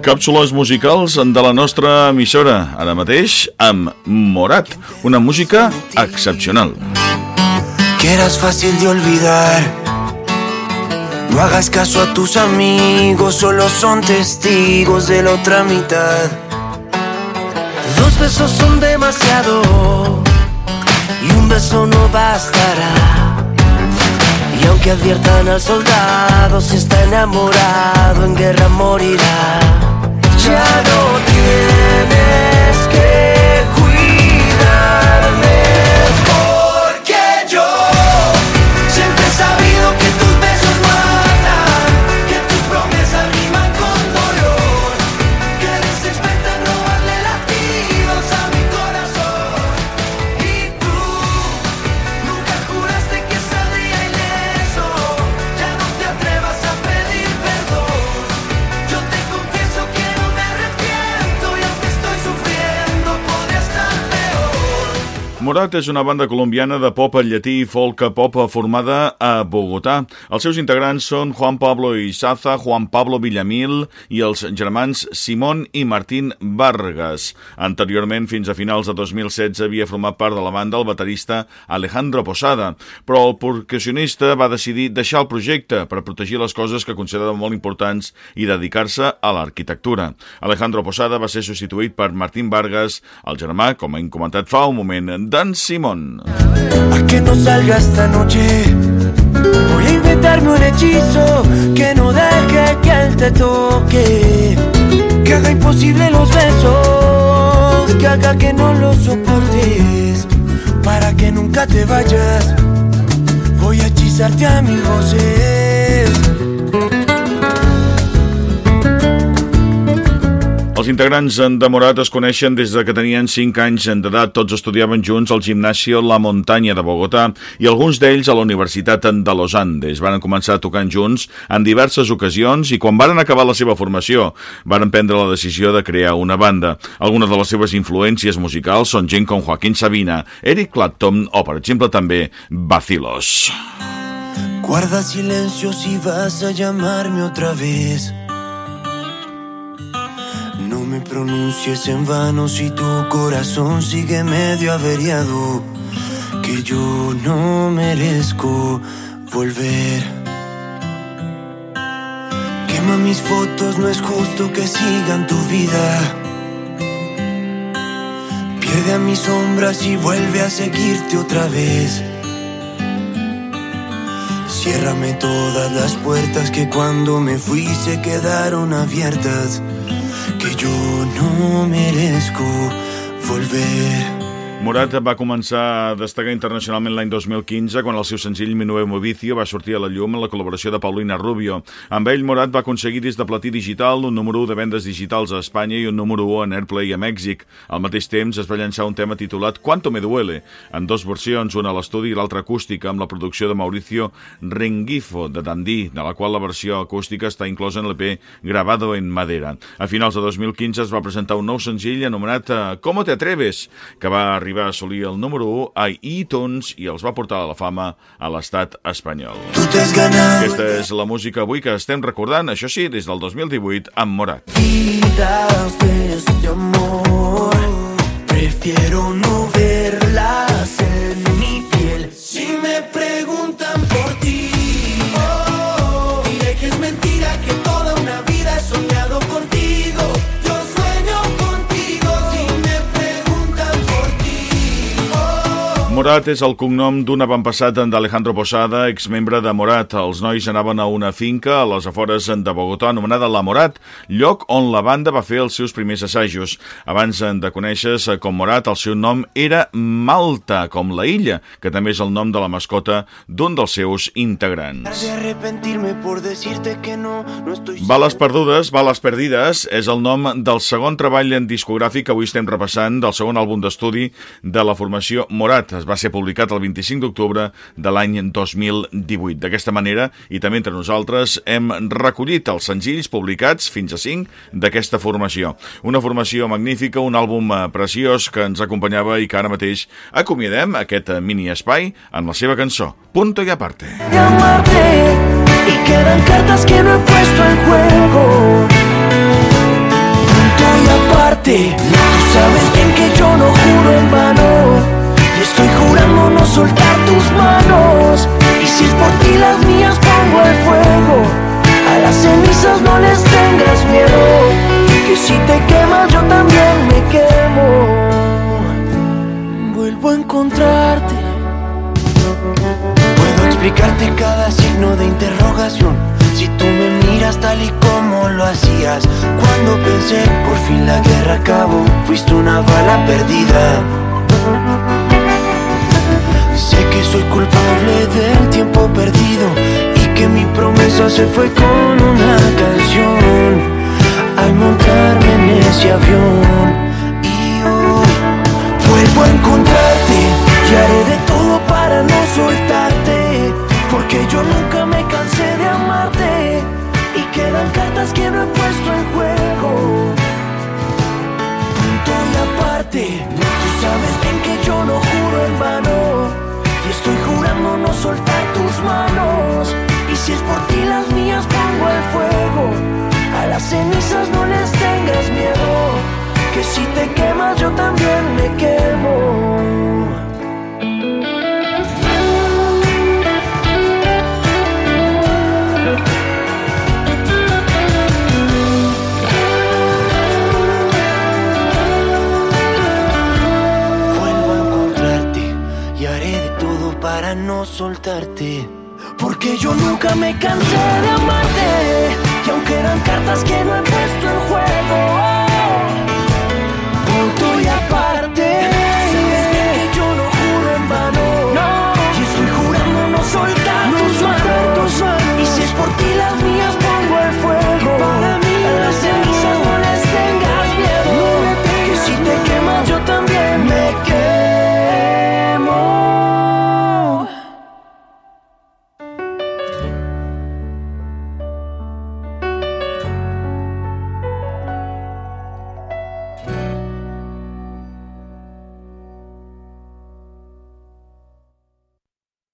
Càpsules musicals de la nostra emissora, ara mateix amb Morat, una música excepcional. Que eras fácil de olvidar. No hagas caso a tus amigos, solo son testigos de la otra mitad. Dos besos son demasiado y un beso no bastará. Y aunque adviertan al soldado, si está enamorado, en guerra morirá. Ya no tienes Morat és una banda colombiana de pop llatí i folk pop formada a Bogotà. Els seus integrants són Juan Pablo Izaza, Juan Pablo Villamil i els germans Simón i Martín Vargas. Anteriorment, fins a finals de 2016, havia format part de la banda el baterista Alejandro Posada, però el percussionista va decidir deixar el projecte per protegir les coses que considerava molt importants i dedicar-se a l'arquitectura. Alejandro Posada va ser substituït per Martín Vargas, el germà, com hem comentat fa un moment, d'en Simón. A que no salga esta noche. Voy a inventarme un hechizo que no deje que él te toque. Que haga imposible los besos. Que haga que no los soportes. Para que nunca te vayas. Voy a hechizarte a mil voces. Els integrants de Morat es coneixen des de que tenien 5 anys d'edat. Tots estudiaven junts al gimnasio La Montaña de Bogotà i alguns d'ells a la Universitat de Los Andes. Van començar tocant junts en diverses ocasions i quan varen acabar la seva formació van prendre la decisió de crear una banda. Algunes de les seves influències musicals són gent com Joaquín Sabina, Eric Clapton o, per exemple, també Bacilos. Guarda silencio si vas a llamarme otra vez. Pronuncies en vano si tu corazón sigue medio averiado. Que yo no merezco volver. Quema mis fotos, no es justo que sigan tu vida. Pierde a mis sombras y vuelve a seguirte otra vez. Ciérrame todas las puertas que cuando me fui se quedaron abiertas. Que yo no merezco volver. Morat va començar a destacar internacionalment l'any 2015 quan el seu senzill Mi Nuevo Vicio va sortir a la llum en la col·laboració de Paulina Rubio. Amb ell, Morat va aconseguir des de platí digital un número 1 de vendes digitals a Espanya i un número 1 en Airplay a Mèxic. Al mateix temps es va llançar un tema titulat Cuánto me duele, en dos versions, una a l'estudi i l'altra acústica, amb la producció de Mauricio Rengifo, de Dandí, de la qual la versió acústica està inclosa en l'EP Grabado en Madera. A finals de 2015 es va presentar un nou senzill anomenat eh, Como te atreves, que va arribar a assolir el número 1 a iTunes i els va portar a la fama a l'estat espanyol. Aquesta és la música avui que estem recordant, això sí, des del 2018, amb Morat. vidas de este amor. Prefiero no verlas en mi piel. Si me preguntan Morat és el cognom d'un avantpassat d'Alejandro Posada, exmembre de Morat. Els nois anaven a una finca a les afores de Bogotà anomenada La Morat, lloc on la banda va fer els seus primers assajos. Abans de conèixer-se com Morat, el seu nom era Malta, com la illa, que també és el nom de la mascota d'un dels seus integrants. No, no estoy Bales perdudes, bales perdides és el nom del segon treball en discogràfic que avui estem repassant, del segon àlbum d'estudi de la formació Morat. Es va ser publicat el 25 d'octubre de l'any 2018. D'aquesta manera, i també entre nosaltres, hem recollit els senzills publicats fins a 5 d'aquesta formació. Una formació magnífica, un àlbum eh, preciós que ens acompanyava i que ara mateix acomiadem aquest eh, mini espai en la seva cançó, Punto y Aparte. de amarte y quedan cartas que no he puesto en juego. encontrarte. Tú sabes bien que yo no juro si te quemas yo también me quemo. Vuelvo a encontrarte. Puedo explicarte cada signo de interrogación. Si tú me miras tal y como lo hacías Cuando pensé por fin la guerra acabó Fuiste una bala perdida Sé que soy culpable del tiempo perdido Y que mi promesa se fue con una canción Al montarme en ese avión cenizas no les tengas miedo Que si te quemas yo también me quemo Vuelvo a encontrarte y haré de todo para no soltarte. Porque yo nunca me cansé de